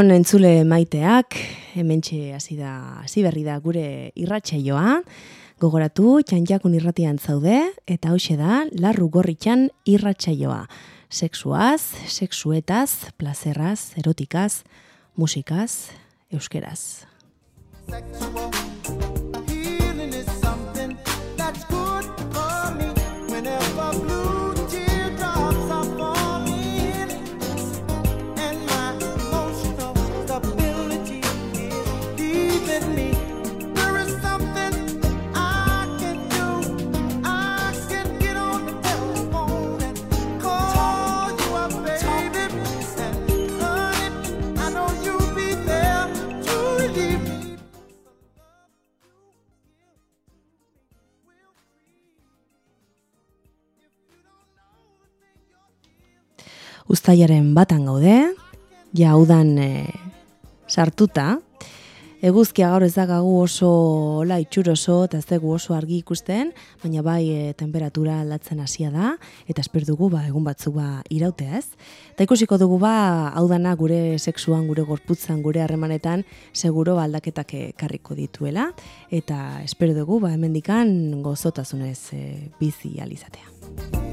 Gabon entzule maiteak, hementxe hasi da, hasi berri da gure irratsaioa. Gogoratu, txantxakun irratian zaude, eta hause da, larru gorritxan irratsaioa. Sexuaz, sexuetaz, plazerraz, erotikaz, musikaz, euskeraz. Uztaiaren batan gaude, ja udan e, sartuta, Eguzkia gaur ez dagagu oso la itxuroso eta ez dugu oso argi ikusten, baina bai e, temperatura aldatzen hasia da eta esper dugu ba egun batzu ba irautea, ez? Ta ikusiko dugu ba hau dana gure sexuan, gure gorputzan, gure harremanetan seguro ba aldaketak ekarriko dituela eta espero dugu ba hemendikan gozotasunez e, bizi alizatea.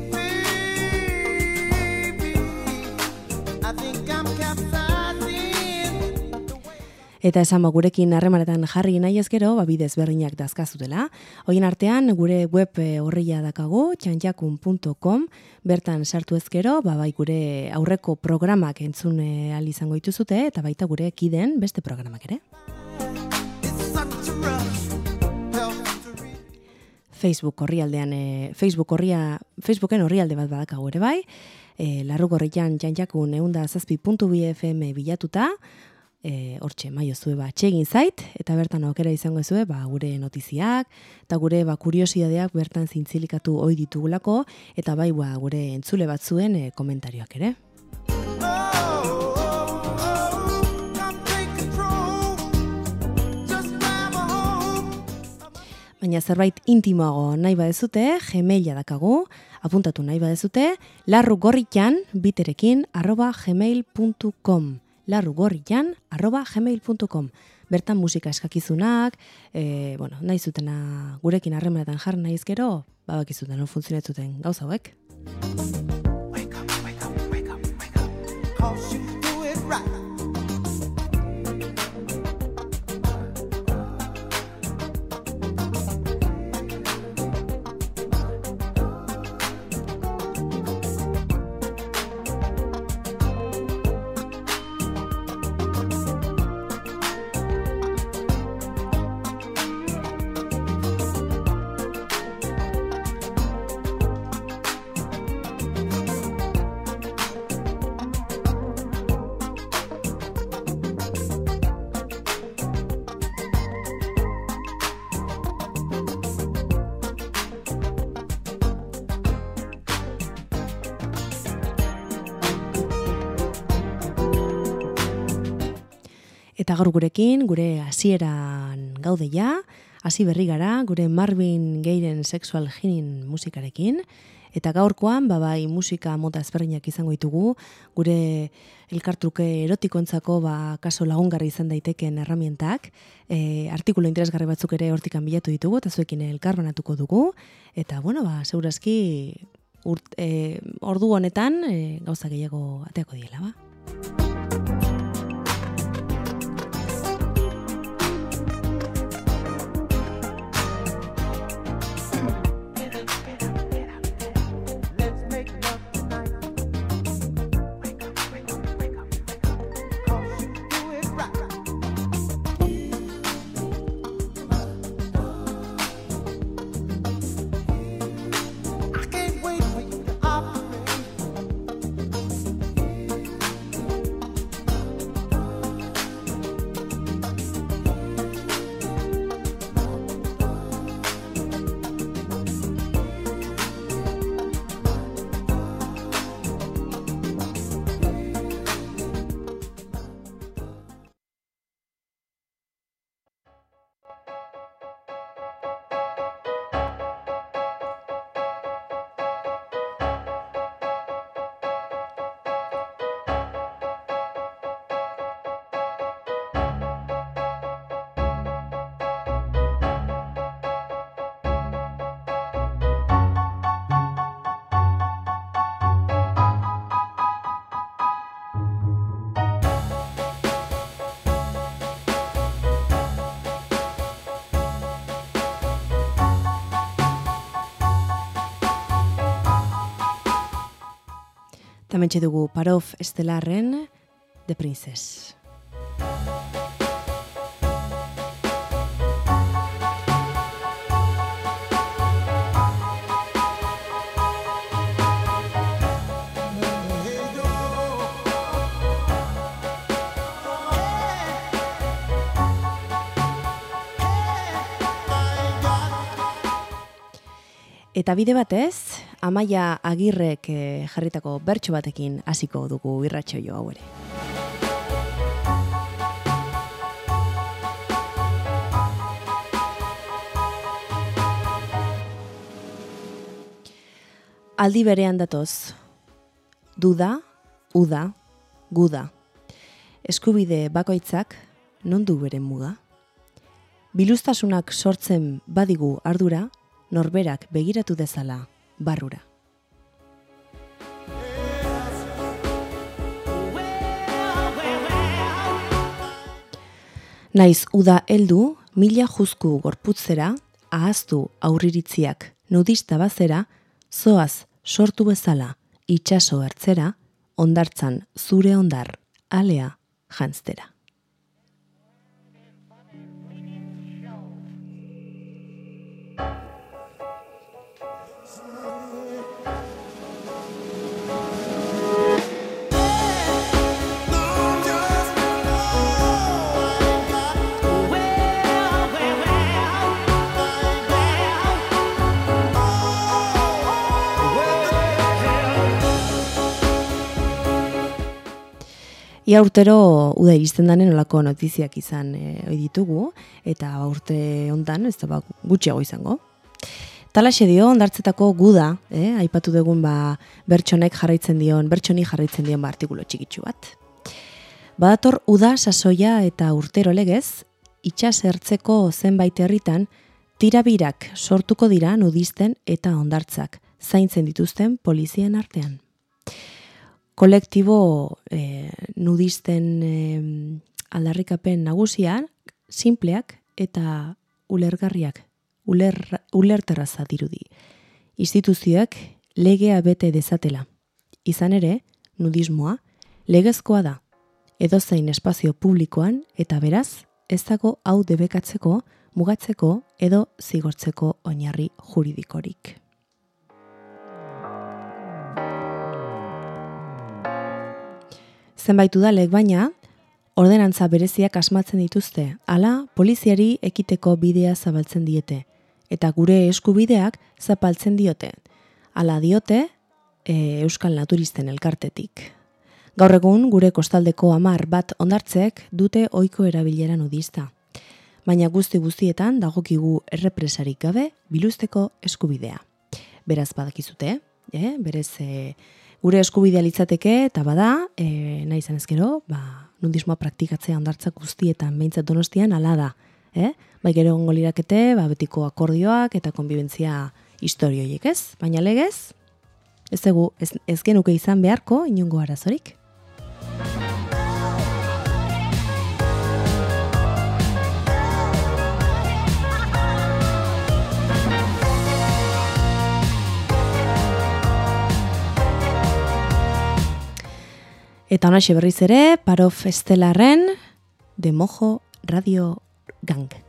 Eta esan ba, gurekin harremanetan jarri nahi ezkero, ba, bidez berriak dazkazutela. Hoien artean, gure web eh, horria dakago, txantxakun.com, bertan sartu ezkero, ba, bai gure aurreko programak entzun eh, izango dituzute, eta baita gure kiden beste programak ere. Facebook horrialdean, e, Facebook horria, Facebooken horrialde bat badakago ere bai, e, larruk horrian txantxakun eunda zazpi puntu BFM bilatuta, e, hortxe maio zue ba txegin zait eta bertan aukera izango zue ba gure notiziak eta gure ba kuriosidadeak bertan zintzilikatu ohi ditugulako eta bai ba gure entzule batzuen e, komentarioak ere. Baina zerbait intimoago nahi badezute, gmaila dakagu, apuntatu nahi badezute, larrugorritan biterekin arroba gmail.com larrugorrian arroba gmail.com Bertan musika eskakizunak, e, bueno, nahi zutena gurekin harremanetan jarri nahi izkero, babakizuten, no funtzionetzuten gauza hauek. Eta gaur gurekin, gure hasieran gaude ja, hasi berri gara, gure Marvin Geiren Sexual Ginin musikarekin, eta gaurkoan, babai musika mota ezberdinak izango ditugu, gure elkartruke erotikoentzako ba, kaso lagungarri izan daiteken erramientak, e, artikulo interesgarri batzuk ere hortikan bilatu ditugu, eta zuekin elkarbanatuko dugu, eta bueno, ba, segurazki urt, e, ordu honetan e, gauza gehiago ateako diela, ba. Tamentxe dugu Parof Estelarren The Princess. Eta bide batez, Amaia Agirrek eh, jarritako bertso batekin hasiko dugu irratxo jo hau ere. Aldi berean datoz, duda, uda, guda. Eskubide bakoitzak non du bere muga. Bilustasunak sortzen badigu ardura, norberak begiratu dezala barrura. Naiz uda heldu mila juzku gorputzera, ahaztu aurriritziak nudista bazera, zoaz sortu bezala itxaso ertzera, ondartzan zure ondar, alea jantztera. Ia urtero uda iristen danen olako notiziak izan e, ditugu, eta urte ondan, ez da ba, gutxiago izango. Talaxe dio, ondartzetako guda, eh, aipatu dugun ba, bertsonek jarraitzen dion, bertsoni jarraitzen dion ba, artikulo txikitsu bat. Badator uda sasoia eta urtero legez, itxas ertzeko zenbait herritan, tirabirak sortuko dira nudisten eta ondartzak, zaintzen dituzten polizien artean kolektibo e, nudisten e, aldarrikapen nagusian, simpleak eta ulergarriak, uler, ulerterraza dirudi. Instituzioak legea bete dezatela. Izan ere, nudismoa, legezkoa da, edozein espazio publikoan eta beraz, ez dago hau debekatzeko, mugatzeko edo zigortzeko oinarri juridikorik. Zenbait udalek baina, ordenantza bereziak asmatzen dituzte, hala poliziari ekiteko bidea zabaltzen diete, eta gure eskubideak zapaltzen diote. Hala diote, e, Euskal Naturisten elkartetik. Gaur egun, gure kostaldeko amar bat ondartzek dute ohiko erabilera nudista. Baina guzti guztietan dagokigu errepresarik gabe biluzteko eskubidea. Beraz badakizute, eh? berez e, gure eskubidea litzateke eta bada, e, nahi izan ezkero, ba, nudismoa praktikatzea ondartzak guztietan behintzat donostian ala da. Eh? Bai gero ongo lirakete, ba, betiko akordioak eta konbibentzia historioiek ez, baina legez, ez, egu, ez, ez genuke izan beharko inungo arazorik. Eta hona berriz ere, paro festelarren, de mojo radio gang.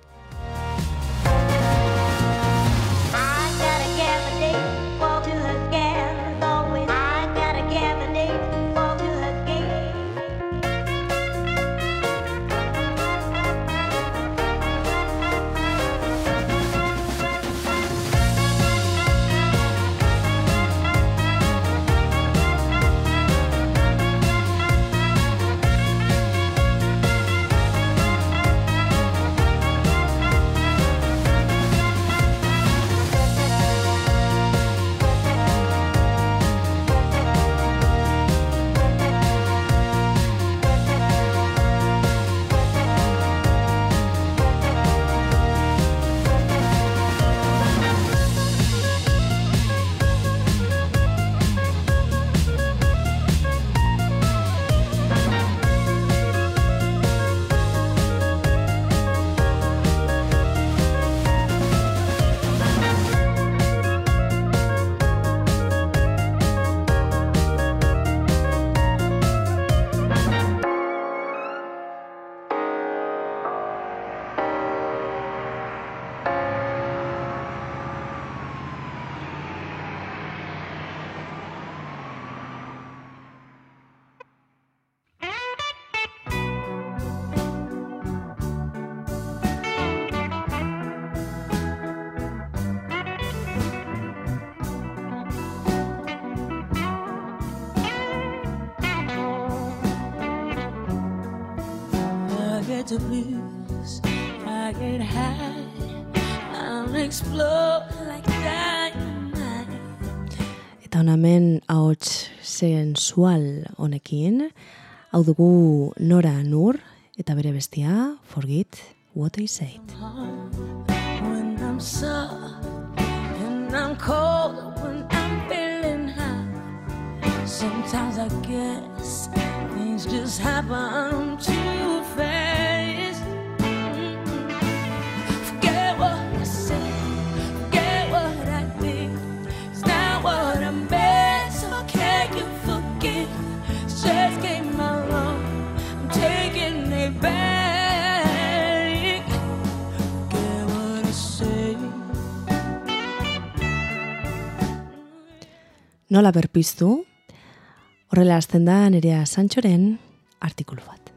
Sensual honekin, hau dugu Nora Nur, eta bere bestia, Forget What I Said. When I'm soft and I'm cold, when I'm feeling high, sometimes I guess things just happen too fast. Just came wrong. I'm taking it back. Forget what I said. Nola berpiztu? Horrela hasten da nerea Santxoren artikulu bat.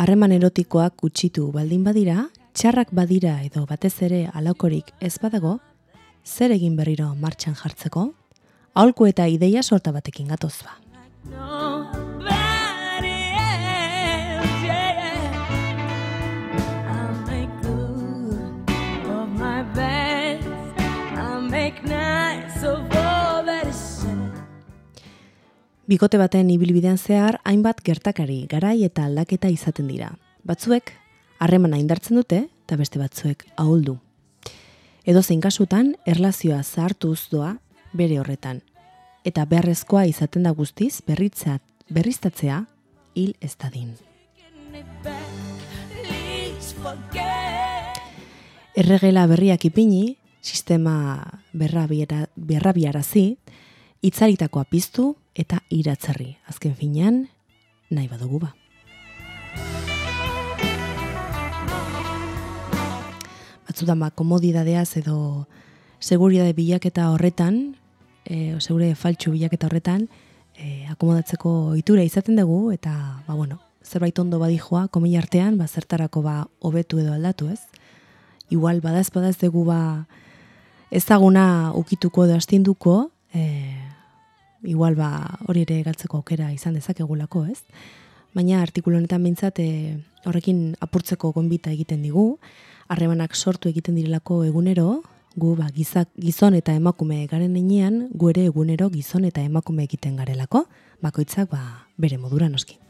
Harreman erotikoak gutxitu baldin badira, txarrak badira edo batez ere alakorik ez badago, zer egin berriro martxan jartzeko? Aholku eta ideia sorta batekin gatoz ba. Bikote baten ibilbidean zehar hainbat gertakari, garai eta aldaketa izaten dira. Batzuek harremana indartzen dute eta beste batzuek ahuldu. Edo zein kasutan erlazioa zahartuz doa bere horretan. Eta beharrezkoa izaten da guztiz berritzat, berriztatzea hil ez dadin. Erregela berriak ipini, sistema berrabiara, berrabiarazi, itzaritakoa piztu eta iratzerri. Azken finean, nahi badugu ba. Batzutan ba, komodidadeaz edo seguridade bilaketa horretan, e, segure faltsu bilaketa horretan, e, akomodatzeko itura izaten dugu, eta, ba, bueno, zerbait ondo badijoa, komila artean, ba, zertarako ba, hobetu edo aldatu, ez? Igual, badaz, badaz dugu, ba, ezaguna ukituko edo astinduko, e, igual, ba, hori ere galtzeko aukera izan dezakegulako, ez? Baina artikulu honetan behintzat e, horrekin apurtzeko gonbita egiten digu, harremanak sortu egiten direlako egunero, gu ba, gizak, gizon eta emakume garen enean, gu ere egunero gizon eta emakume egiten garelako, bakoitzak ba, bere modura noski.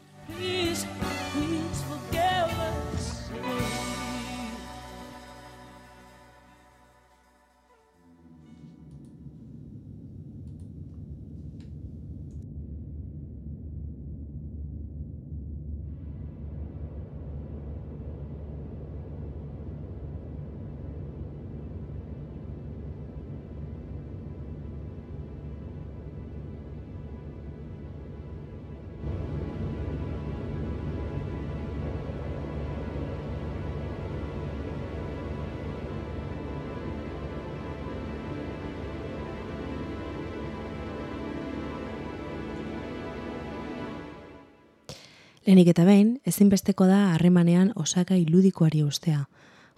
Lehenik eta behin, ezinbesteko da harremanean osaka iludikoari ustea.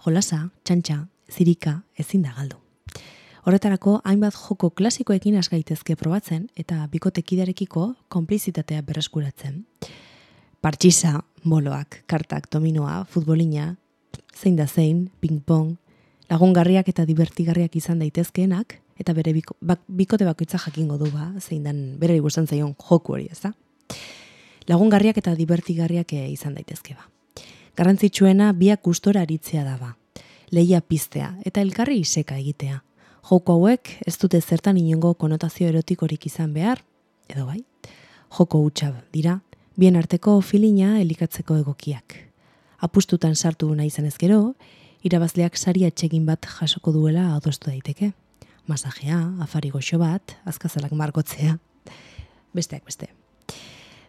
Jolasa, txantxa, zirika, ezin da galdu. Horretarako, hainbat joko klasikoekin asgaitezke probatzen eta bikotekidarekiko konplizitatea berreskuratzen. Partxisa, boloak, kartak, dominoa, futbolina, zein da zein, ping-pong, lagungarriak eta divertigarriak izan daitezkeenak, eta bere biko, bak, bikote bakoitza jakingo du ba, zein dan bere gustan zaion joku hori, ez da? Lagungarriak eta divertigarriak eh, izan daitezke ba. Garrantzitsuena biak gustora aritzea da ba. Leia piztea eta elkarri iseka egitea. Joko hauek ez dute zertan inongo konotazio erotikorik izan behar, edo bai. Joko hutsa dira, bien arteko filina elikatzeko egokiak. Apustutan sartu nahi izan ezkero, irabazleak sari atxegin bat jasoko duela adostu daiteke. Masajea, afari goxo bat, azkazalak margotzea. Besteak beste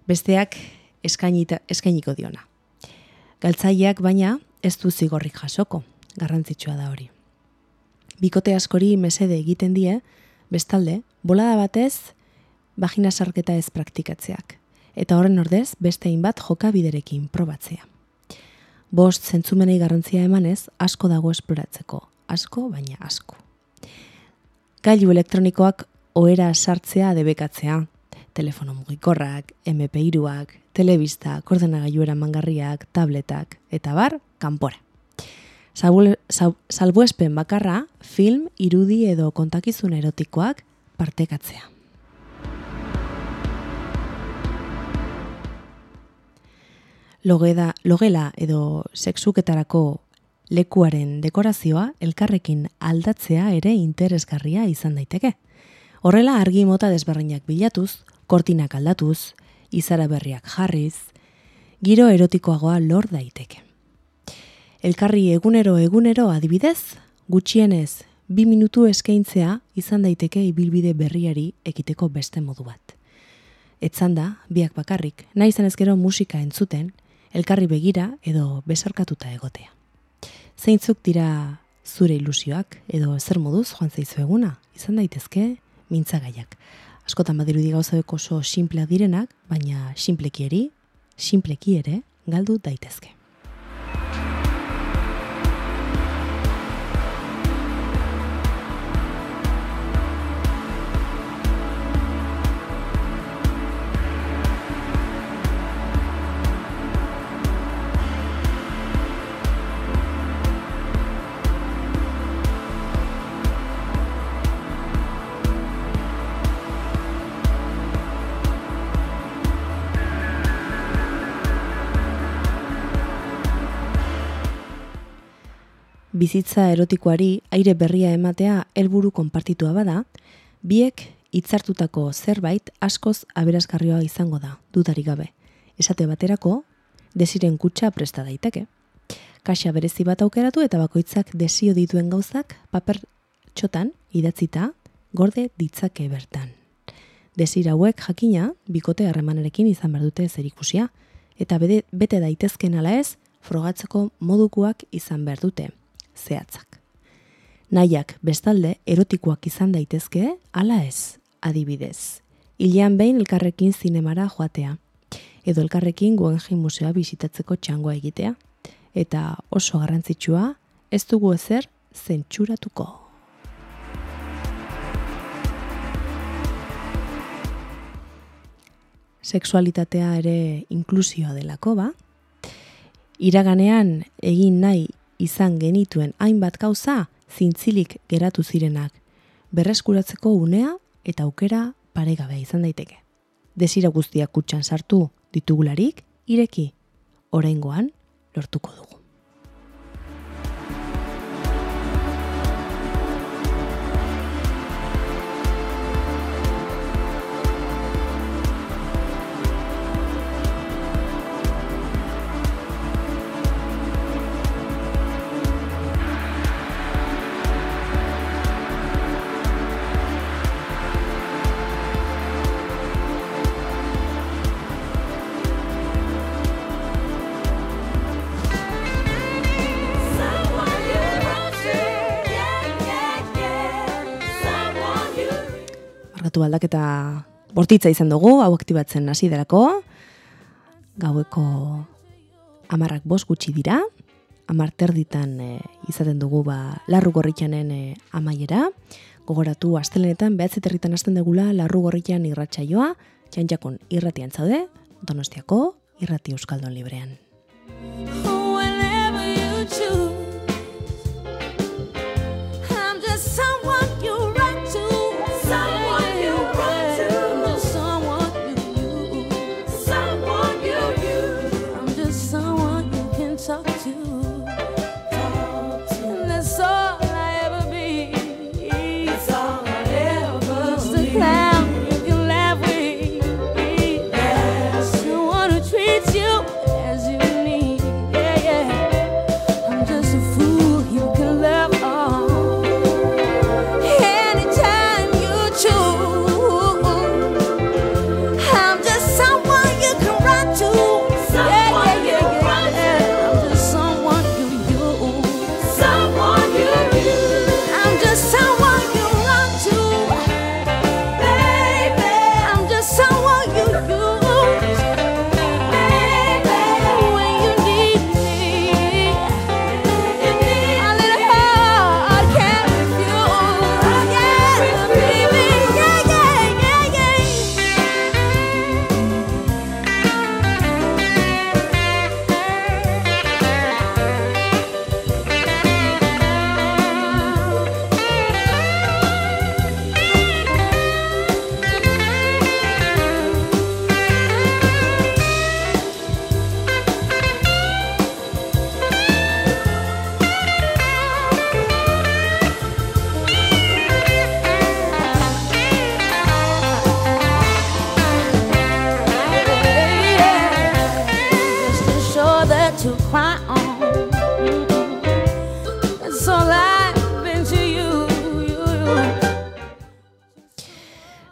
besteak eskainita, eskainiko diona. Galtzaileak baina ez du zigorrik jasoko, garrantzitsua da hori. Bikote askori mesede egiten die, bestalde, bolada batez, vagina sarketa ez praktikatzeak, eta horren ordez beste bat joka biderekin probatzea. Bost zentzumenei garrantzia emanez, asko dago esploratzeko, asko baina asko. Gailu elektronikoak ohera sartzea debekatzea, telefono mugikorrak, MP2ak, telebista, koordenagailuera mangarriak, tabletak, eta bar, kanpora. Salbuespen bakarra, film, irudi edo kontakizun erotikoak partekatzea. Logeda, logela edo sexuketarako lekuaren dekorazioa elkarrekin aldatzea ere interesgarria izan daiteke. Horrela argi mota desberrinak bilatuz, kortinak aldatuz, izara berriak jarriz, giro erotikoagoa lor daiteke. Elkarri egunero egunero adibidez, gutxienez bi minutu eskaintzea izan daiteke ibilbide berriari ekiteko beste modu bat. Etzan da, biak bakarrik, nahi izan ezkero musika entzuten, elkarri begira edo besarkatuta egotea. Zeintzuk dira zure ilusioak edo zer moduz joan zaizu eguna, izan daitezke mintzagaiak. Askotan badirudi gauza oso simplea direnak, baina simplekieri, simpleki ere galdu daitezke. Bizitza erotikoari aire berria ematea helburu konpartitua bada, biek hitzartutako zerbait askoz aberasgarrioa izango da, dudari gabe. Esate baterako, desiren kutsa presta daiteke. Kaxa berezi bat aukeratu eta bakoitzak desio dituen gauzak paper txotan idatzita gorde ditzake bertan. Desir hauek jakina bikote harremanarekin izan behar dute zerikusia eta bete daitezken ala ez frogatzeko modukoak izan behar dute zehatzak. Naiak bestalde erotikoak izan daitezke, ala ez, adibidez. Ilean behin elkarrekin zinemara joatea, edo elkarrekin Guggenheim Musea bisitatzeko txangoa egitea, eta oso garrantzitsua, ez dugu ezer zentsuratuko. Sexualitatea ere inklusioa delako, ba? Iraganean egin nahi izan genituen hainbat gauza zintzilik geratu zirenak, berreskuratzeko unea eta aukera paregabe izan daiteke. Desira guztiak kutsan sartu ditugularik, ireki, oraingoan lortuko dugu. Datu aldaketa bortitza izan dugu, hau aktibatzen hasi delako. Gaueko amarrak bos gutxi dira, amar terditan e, izaten dugu ba, larru gorritxanen e, amaiera. Gogoratu astelenetan behatzi territan hasten degula larru gorritxan irratsaioa, txantxakon irratian zaude, donostiako irrati euskaldon librean.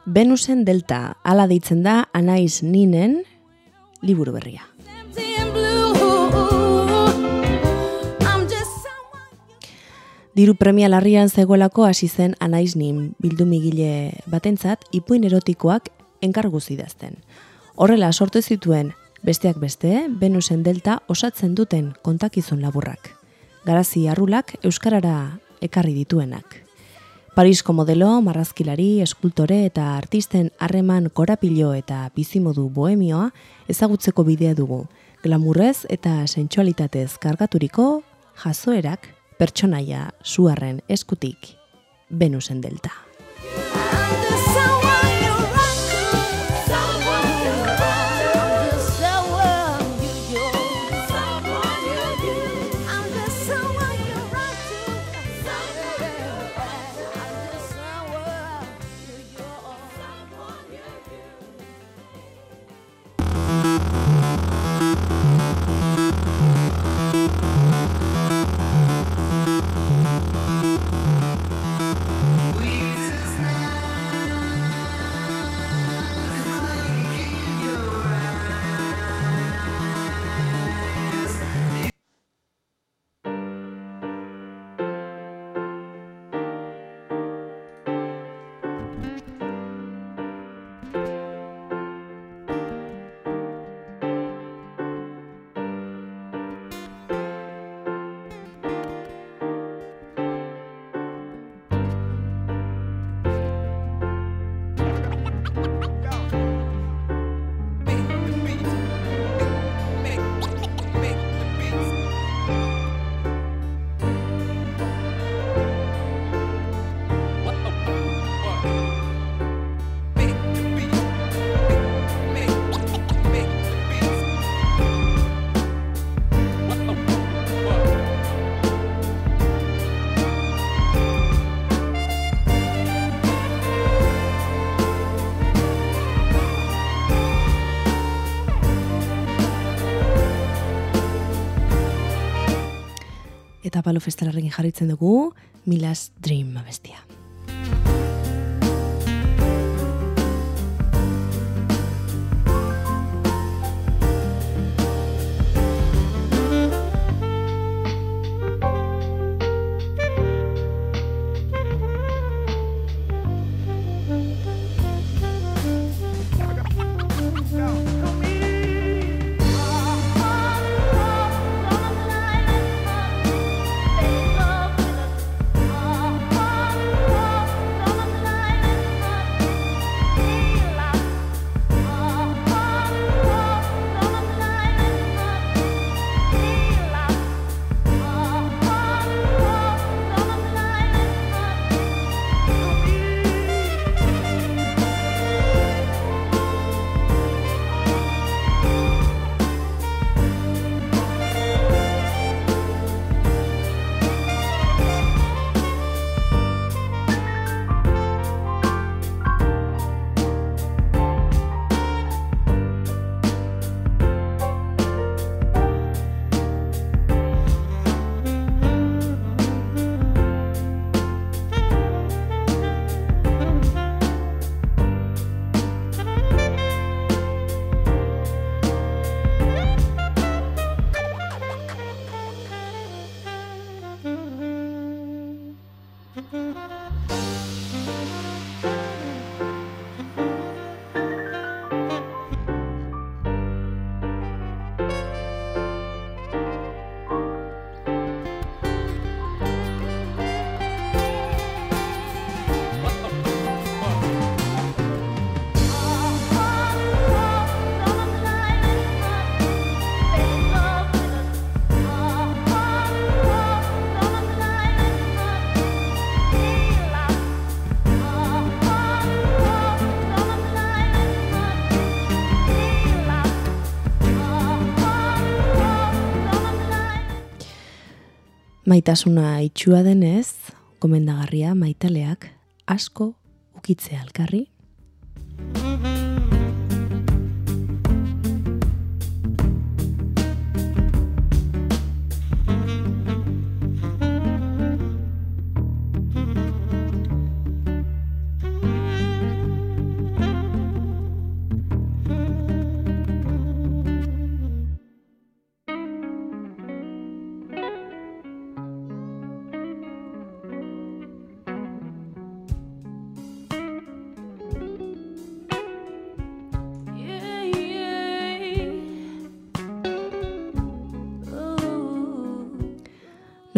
Venusen Delta, ala deitzen da Anaiz Ninen liburu berria. Diru premia larrian zegoelako hasi zen Anaiz Nin bildumigile batentzat ipuin erotikoak enkargu zidazten. Horrela sortu zituen besteak beste, Venusen Delta osatzen duten kontakizun laburrak. Garazi arrulak euskarara ekarri dituenak. Parisko modelo, marrazkilari, eskultore eta artisten harreman korapilo eta bizimodu bohemioa ezagutzeko bidea dugu. Glamurrez eta sentsualitatez kargaturiko jazoerak pertsonaia suarren eskutik Venusen delta. Palo festalarrekin jarritzen dugu Milas Dream abestia. Maitasuna itxua denez, gomendagarria maitaleak asko ukitzea alkarri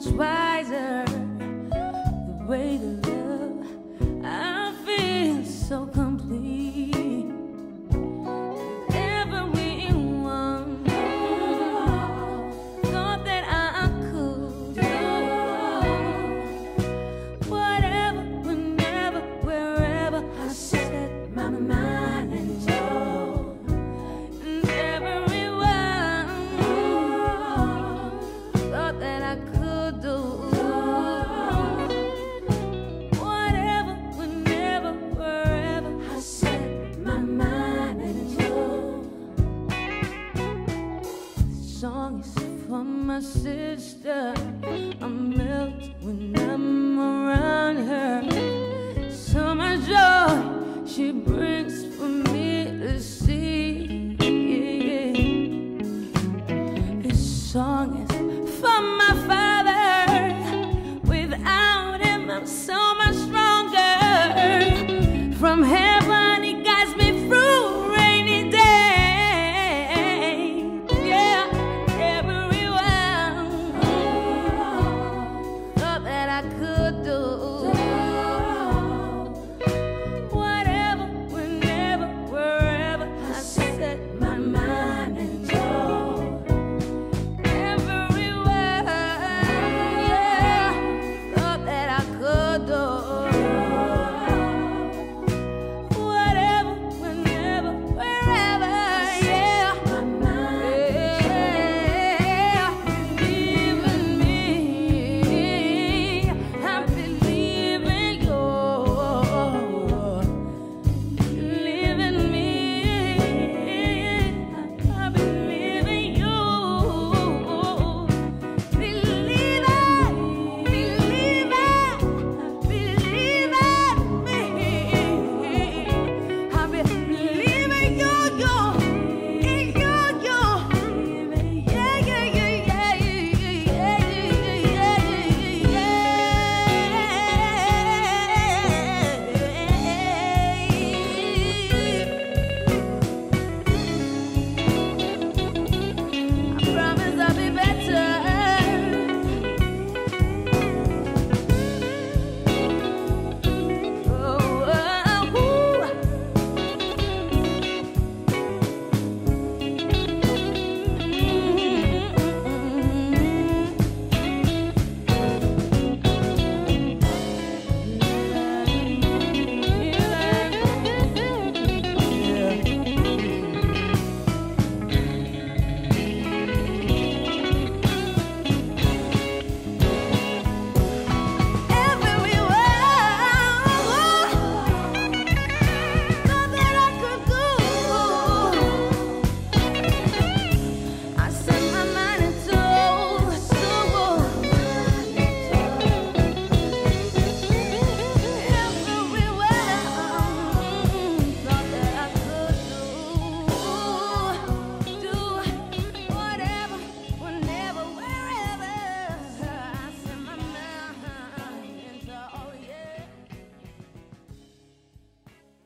much wiser. The way the sister.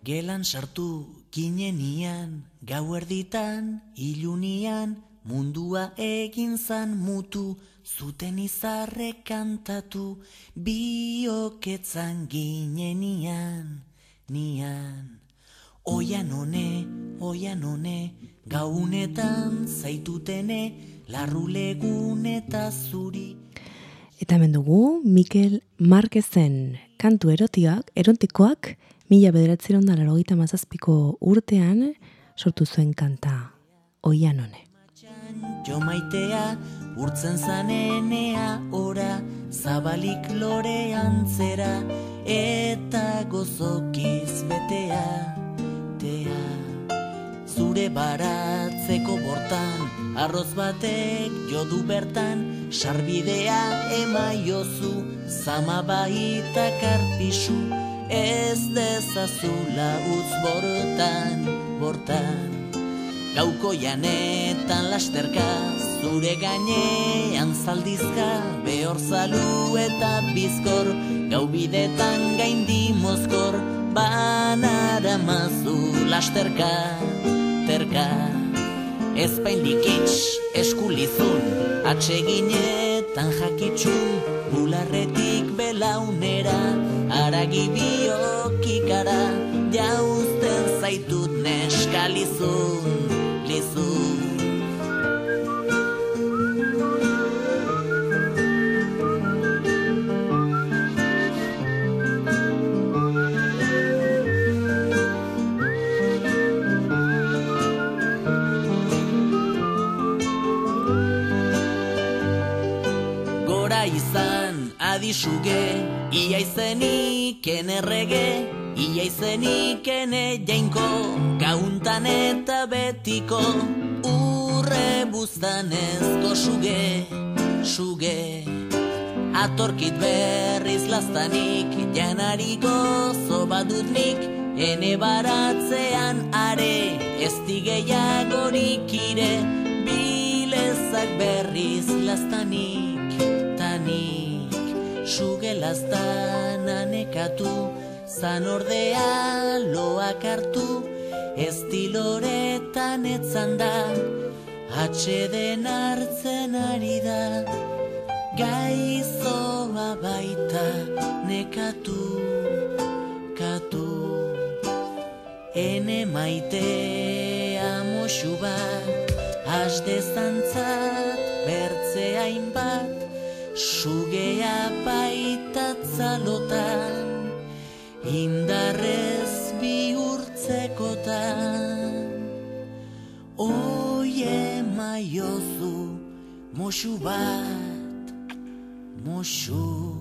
Gelan sartu ginenian, gau erditan, ilunian, mundua egin zan mutu, zuten izarre kantatu, bioketzan ginenian, nian. Oian one, oian one, gaunetan zaitutene, larrulegun eta zuri. Eta mendugu, Mikel Marquezen kantu erotiak, erotikoak, Mila bederatzeron da larogita mazazpiko urtean sortu zuen kanta oian hone. Jo maitea urtzen zanenea ora zabalik lore antzera eta gozokiz betea tea zure baratzeko bortan, arroz batek jodu bertan, sarbidea emaiozu, zama baita karpisu, ez dezazula utz bortan, bortan. Gauko janetan lasterka, zure gainean zaldizka, behor zalu eta bizkor, gau bidetan gaindi mozkor, banara mazu lasterka, terka. Ez paindik itx, eskulizun, atseginetan jakitxun, bularretik belaunera, aragi biokikara, jauzten zaitut neskalizun, lizun. Gora izan adisuge, ia izenik enerrege, ia izenik ene jainko, gauntan eta betiko, urre buztanezko suge, suge. Atorkit berriz lastanik, janari gozo badutnik, ene baratzean are, ez digeiagorik ire, bilezak berriz lastanik, tanik, suge lastana nekatu, zan ordea loak hartu, ez diloretan etzan da, atxeden hartzen ari da, gaizoa baita nekatu, katu. Ene maitea moxu bat, hasde zantzat bertze hainbat, sugea baita indarrez bihurtzekotan. Oie maiozu moxu bat, moxu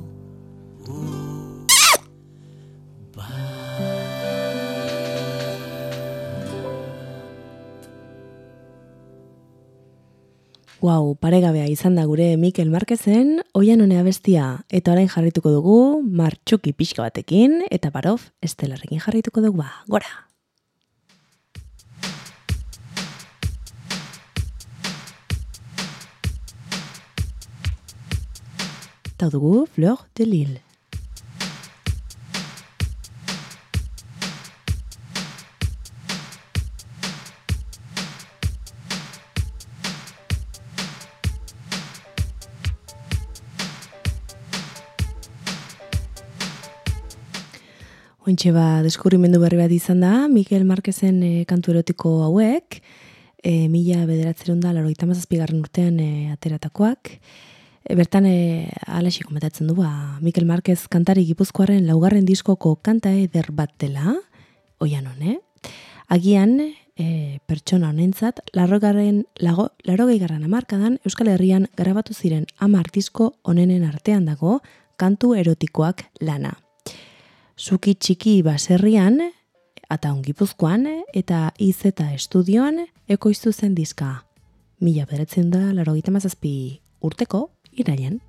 Wow, paregabea izan da gure Mikel Marquezen, oian honea bestia, eta orain jarrituko dugu martxuki pixka batekin, eta barof estelarrekin jarrituko dugu ba, gora! Eta dugu Fleur de Lille. Ointxe ba, deskurrimendu berri bat izan da, Mikel Marquezen e, kantu erotiko hauek, e, mila bederatzerun da, laro itamazazpigarren urtean e, ateratakoak. E, bertan, e, alaxi kometatzen du, ba, Mikel Marquez kantari gipuzkoaren laugarren diskoko kanta eder bat dela, oian hone. Agian, e, pertsona honentzat, larrogaren, lago, larogei amarkadan, Euskal Herrian grabatu ziren amar disko onenen artean dago, kantu erotikoak lana. Zuki txiki baserrian, eta ongipuzkoan, eta iz eta estudioan, ekoiztu zen diska. Mila beretzen da, laro mazazpi urteko, irailen.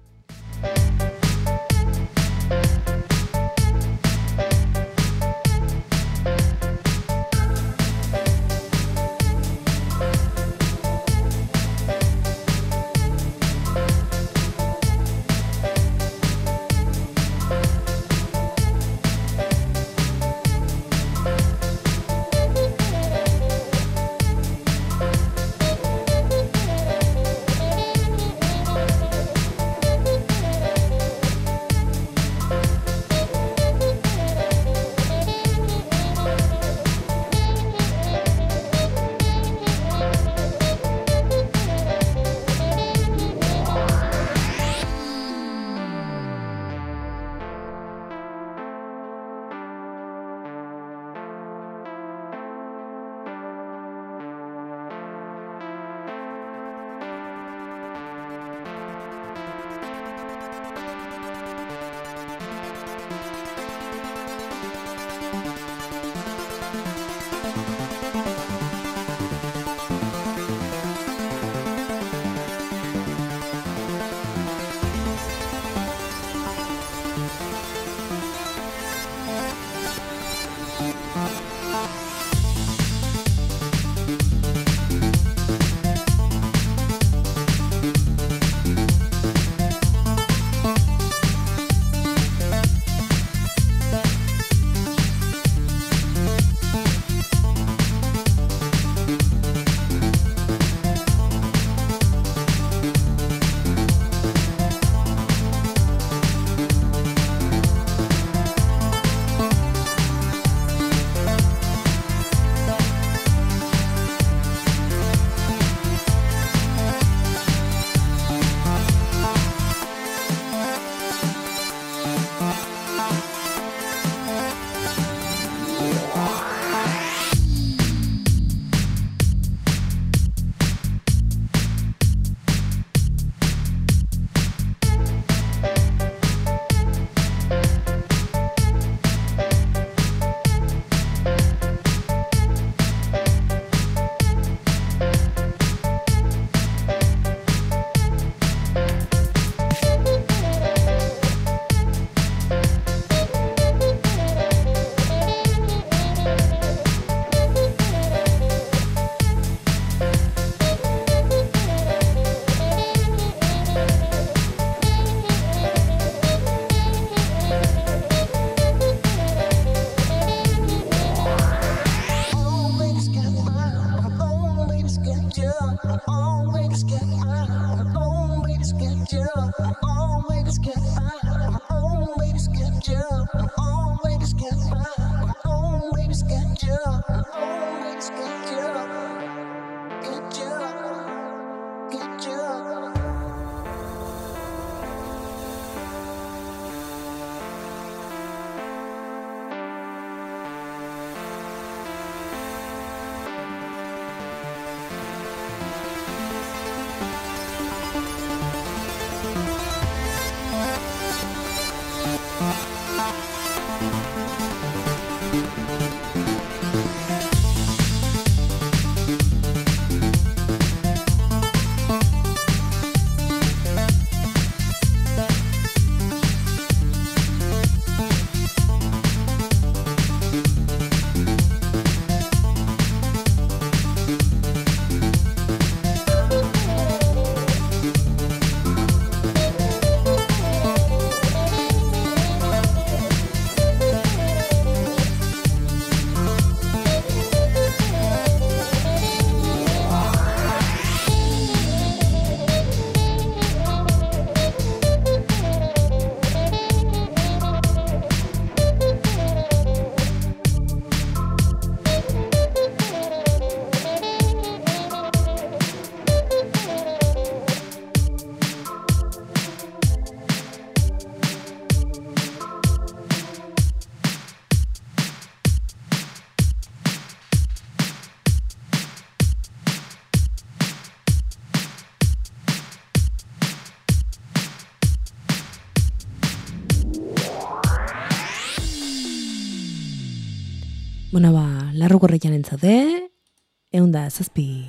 barruko reian entzade, egun da zazpi.bfmen,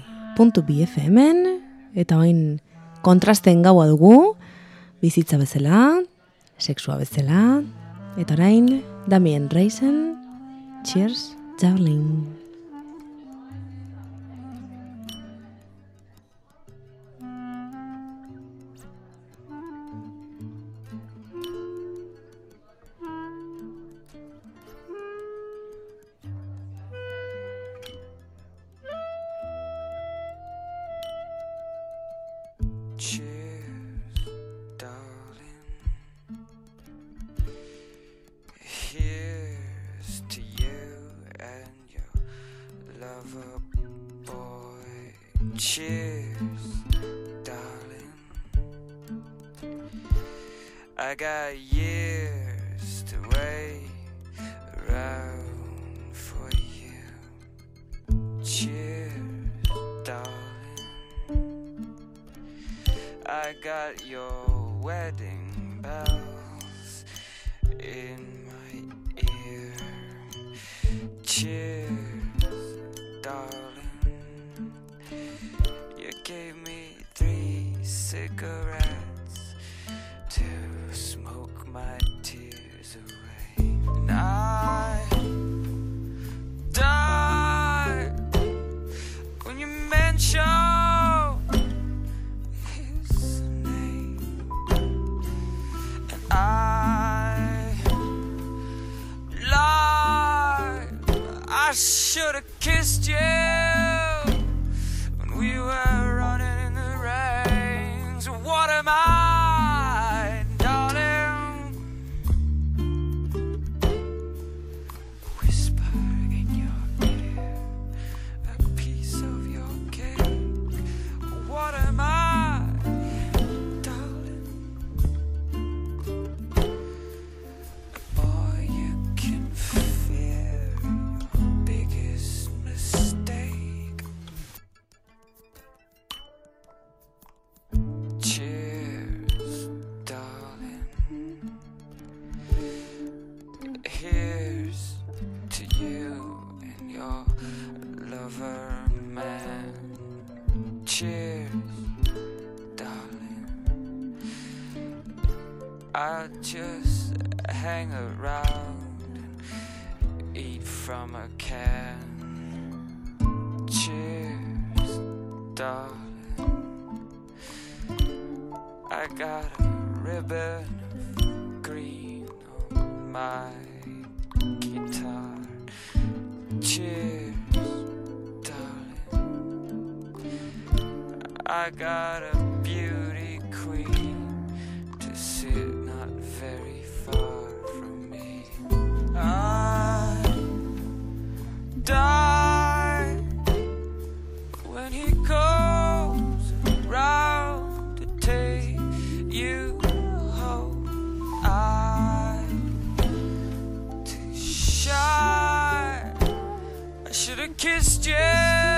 eta hain kontrasten gaua dugu, bizitza bezala, sexua bezala, eta orain Damien Reisen, cheers, darling. Got a beauty queen to sit not very far from me. I die when he comes around to take you home. I'm too shy. I should have kissed you.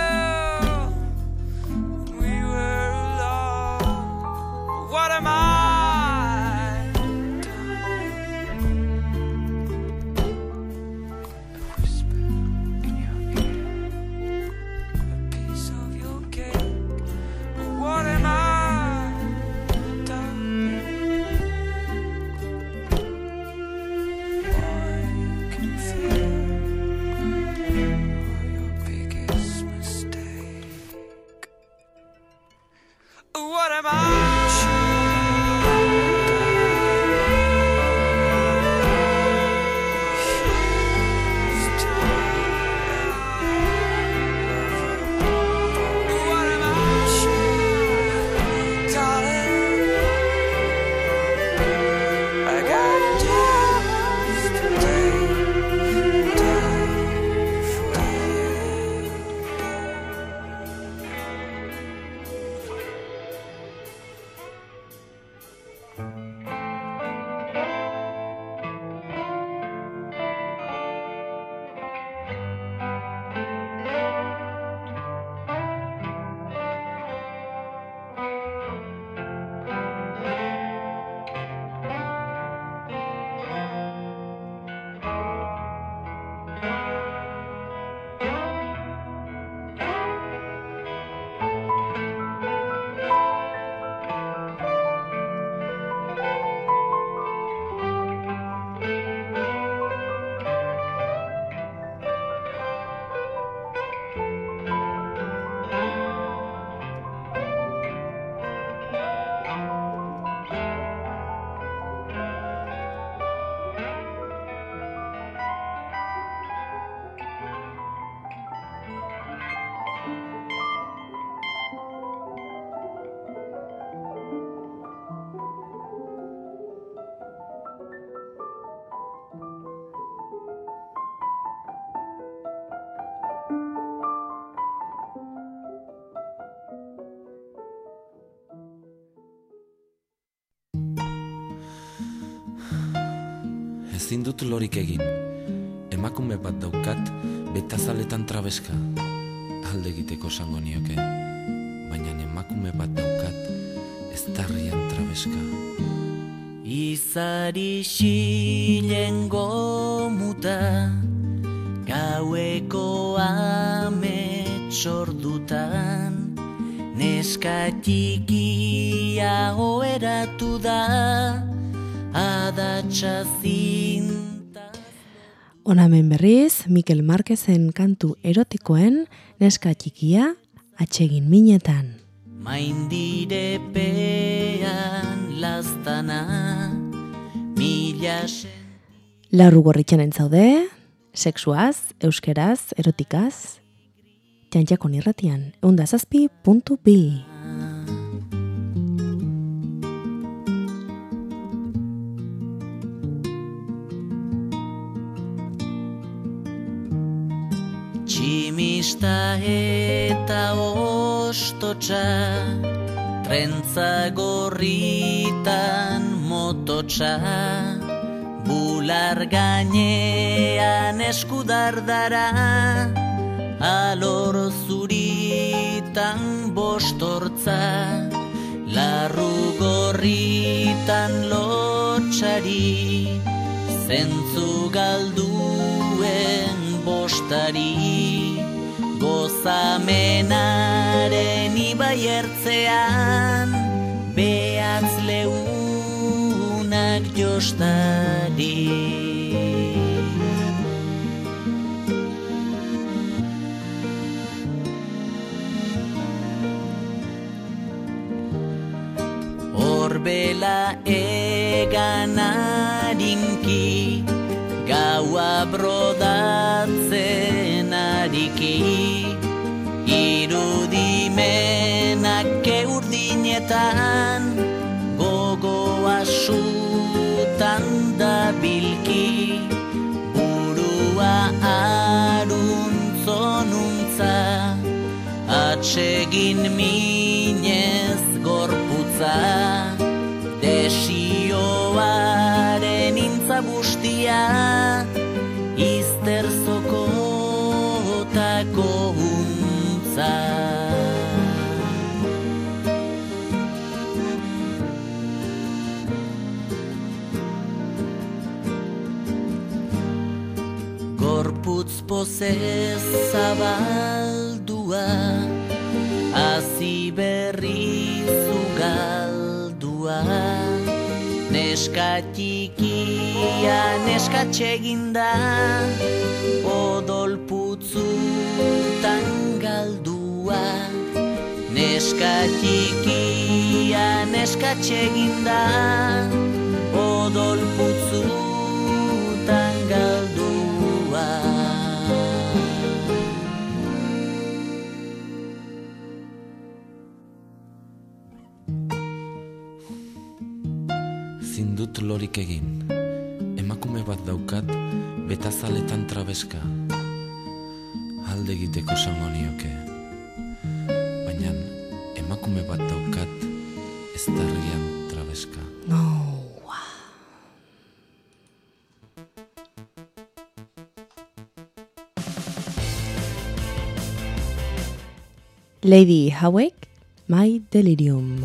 Ezin dut lorik egin. Emakume bat daukat, betazaletan trabeska. Alde egiteko esango nioke. Baina emakume bat daukat, ez tarrian trabeska. Izari xilen gomuta Gaueko ametsordutan Neska txikia oeratu da Adatsa zinta Onamen berriz, Mikel Marquezen kantu erotikoen neska txikia atsegin minetan. Maindirepean laztana Mila sen Larru gorritxan entzaude, sexuaz, euskeraz, erotikaz, txantxakon irratian, eundazazpi puntu bi. Tximista eta ostotxa Trentza gorritan mototxa Bular gainean eskudardara Alor zuritan bostortza. Larru gorritan lotxari. Zentzu galduen bostari Gozamenaren ibai ertzean Behatz leuna Ilunak jostari Horbela egan harinki Gaua brodatzen Irudimenak eurdinetan Gogoa sutan da bilki Burua aruntzonuntza Atsegin minez gorputza. Desioaren intza pozez zabaldua Hazi berri zugaldua Neska txikia neska txeginda Odol putzutan galdua Neska txikia neska txeginda Odol putzutan galdua Lorik egin Emakume bat daukat Betazaletan trabeska Alde egiteko zango nioke Baina emakume bat daukat Ez darrian trabeska No. Lady Hawake, My Delirium.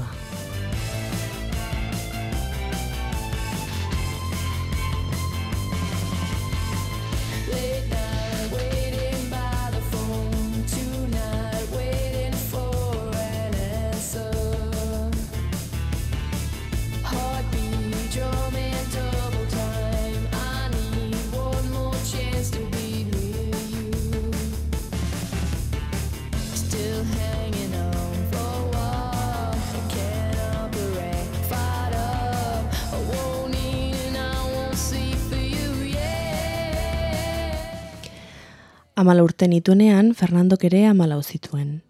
Amala urte nituenean, Fernandok ere amalau zituen.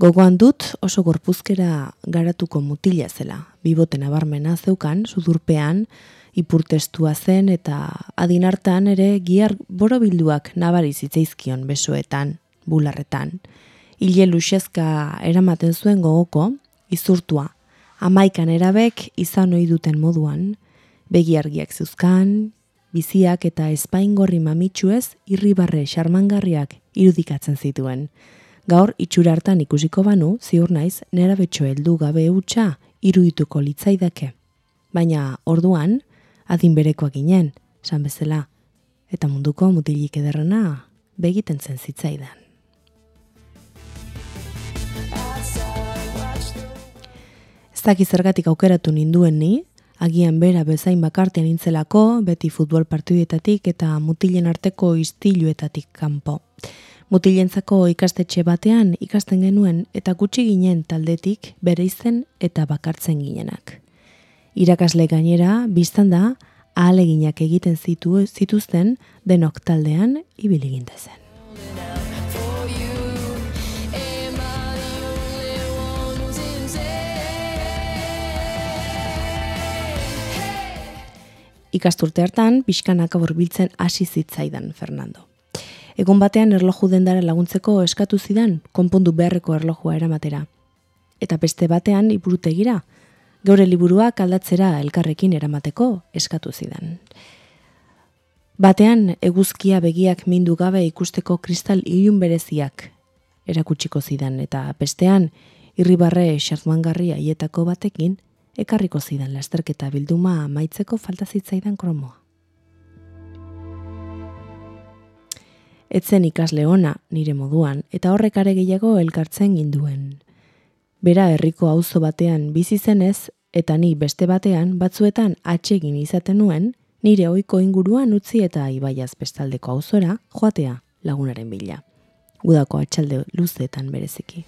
Gogoan dut oso gorpuzkera garatuko mutila zela. Bibote nabarmena zeukan, sudurpean, ipurtestua zen eta adin hartan ere giar borobilduak nabari zitzaizkion besoetan, bularretan. Hile luxezka eramaten zuen gogoko, izurtua, amaikan erabek izan ohi duten moduan, begi argiak zeuzkan, biziak eta espaingorri mamitsuez irribarre xarmangarriak irudikatzen zituen. Gaur itxura hartan ikusiko banu, ziur naiz, nera betxo heldu gabe hutsa irudituko litzaidake. Baina orduan, adin berekoak ginen, esan bezala, eta munduko mutilik ederrena begiten zen zitzaidan. Ez daki zergatik aukeratu ninduen ni, agian bera bezain bakartean nintzelako, beti futbol partiduetatik eta mutilen arteko istiluetatik kanpo. Mutilentzako ikastetxe batean ikasten genuen eta gutxi ginen taldetik bere izen eta bakartzen ginenak. Irakasle gainera, biztan da, ahaleginak egiten zitu, zituzten denok taldean ibili gintezen. Ikasturte hartan, pixkanaka hurbiltzen hasi zitzaidan Fernando. Egun batean erloju dendara laguntzeko eskatu zidan, konpondu beharreko erlojua eramatera. Eta beste batean iburutegira, geure liburuak aldatzera elkarrekin eramateko eskatu zidan. Batean eguzkia begiak mindu gabe ikusteko kristal ilun bereziak erakutsiko zidan eta bestean irribarre xartmangarri haietako batekin ekarriko zidan lasterketa bilduma amaitzeko falta zitzaidan kromoa. Etzen ikasle ona nire moduan eta horrek are gehiago elkartzen ginduen. Bera herriko auzo batean bizi zenez eta ni beste batean batzuetan atsegin izaten nuen nire ohiko inguruan utzi eta ibaiaz bestaldeko auzora joatea lagunaren bila. Udako atxalde luzeetan bereziki.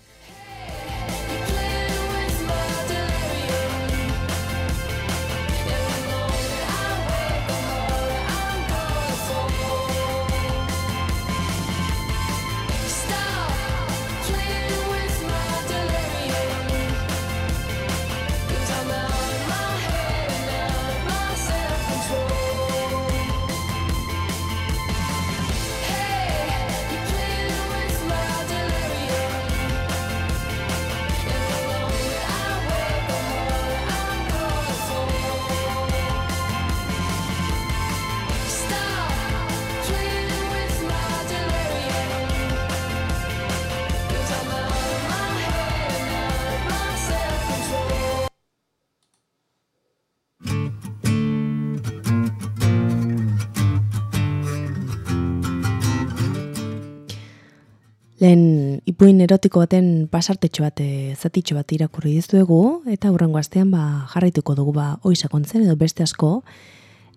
Lehen ipuin erotiko baten pasartetxo bat, eh, zatitxo bat irakurri dizuegu, eta hurrengo astean ba, jarraituko dugu ba, hoi sakontzen edo beste asko,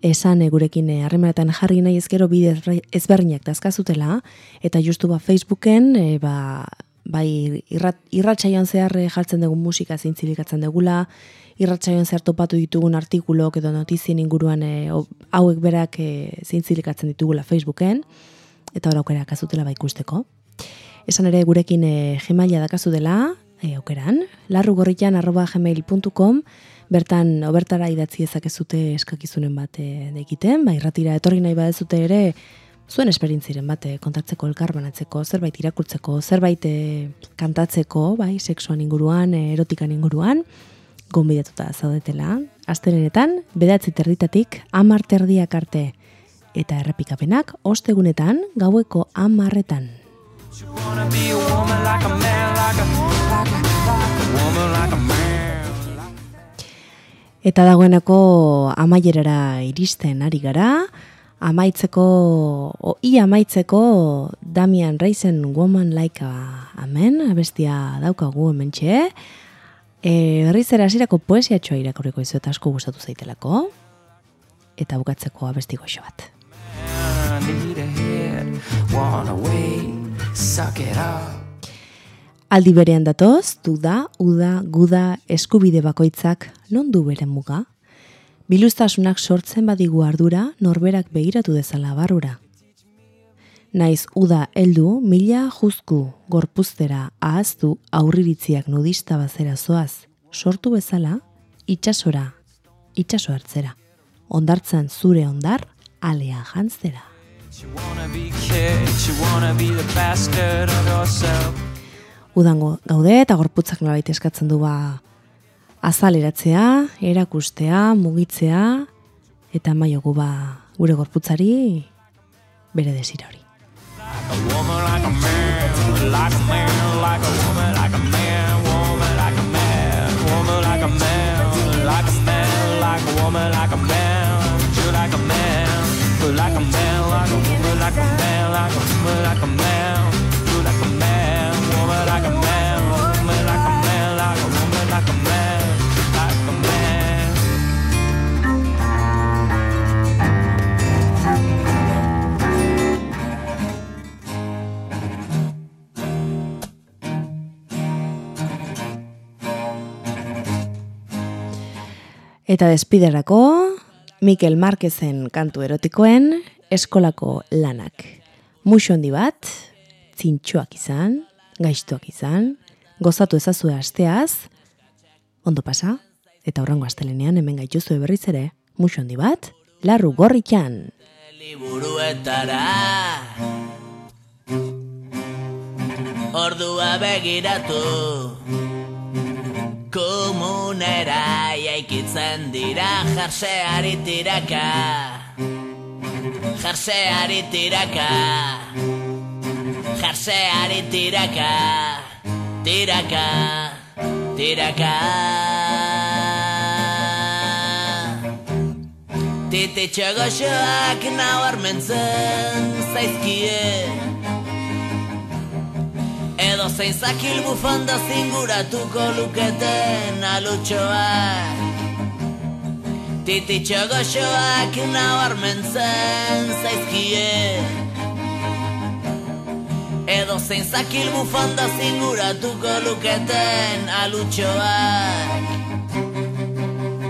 esan eh, gurekin eh, harremanetan jarri nahi ezkero bide ezber- ezberdinak dazkazutela, eta justu ba Facebooken, e, ba, bai irrat, irratsaioan zehar eh, jartzen dugun musika zintzilikatzen dugula, irratsaioan zehar topatu ditugun artikulok edo notizien inguruan e, hauek berak e, zintzilikatzen ditugula Facebooken, eta hor aukera kazutela ba ikusteko. Esan ere gurekin e, gmaila dakazu dela, e, aukeran, larrugorritan arroba gmail.com, bertan obertara idatzi ezakezute eskakizunen bat e, egiten, ba, irratira etorri nahi badezute ere, zuen esperientziren bat kontatzeko elkarbanatzeko, zerbait irakurtzeko, zerbait e, kantatzeko, bai, sexuan inguruan, erotikan inguruan, gonbidatuta zaudetela, astelenetan, bedatzi territatik, amar terdiak arte, eta errepikapenak, ostegunetan, gaueko amarretan. Eta dagoeneko amaierara iristen ari gara, amaitzeko, o, i amaitzeko Damian Reisen Woman Like a, a Man, abestia daukagu hemen txe. E, berriz ere hasierako poesiatxoa irakurriko izu eta asko gustatu zaitelako. Eta bukatzeko abesti goxo bat. I suck it up. Aldi berean datoz, duda, uda, guda, eskubide bakoitzak non du bere muga? Biluztasunak sortzen badigu ardura, norberak begiratu dezala barrura. Naiz uda heldu, mila juzku, gorpuztera, ahaztu, aurriritziak nudista bazera zoaz, sortu bezala, itxasora, itxaso hartzera. Ondartzan zure ondar, alea jantzera. Udango gaude eta gorputzak nolabait eskatzen du ba azaleratzea, erakustea, mugitzea eta maiogu ba gure gorputzari bere desira hori. Like a man, like a woman, like a man, you like a man, you like a man, like a man, like a woman, like a man, you like a man, woman like a man, woman like a man, like a woman, like a man, like a man. Eta despiderako Mikel Marquezen kantu erotikoen eskolako lanak. Muxo handi bat, zintxoak izan, gaiztuak izan, gozatu ezazue asteaz, ondo pasa, eta horrengo astelenean hemen gaituzue berriz ere, muxo handi bat, larru gorrikan. liburuetara Ordua begiratu Komunera jaikitzen dira jarseari tiraka Jarseari tiraka. Jarseari tiraka. Tiraka. Tiraka. Tititxo goxoak nabarmentzen zaizkie. Edo zein zakil bufanda zinguratuko luketen alutxoak Tititxo goxoak nabarmentzen zaizkie. Edo zein zakil bufanda zinguratuko luketen alutxoak.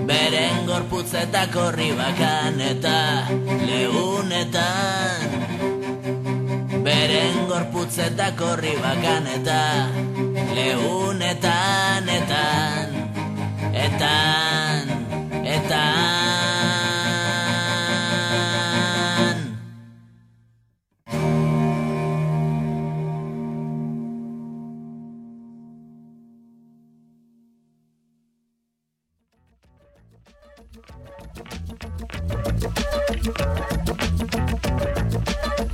Beren gorputzetako ribakan eta lehunetan Beren gorputzetako ribakan eta lehunetan etan etan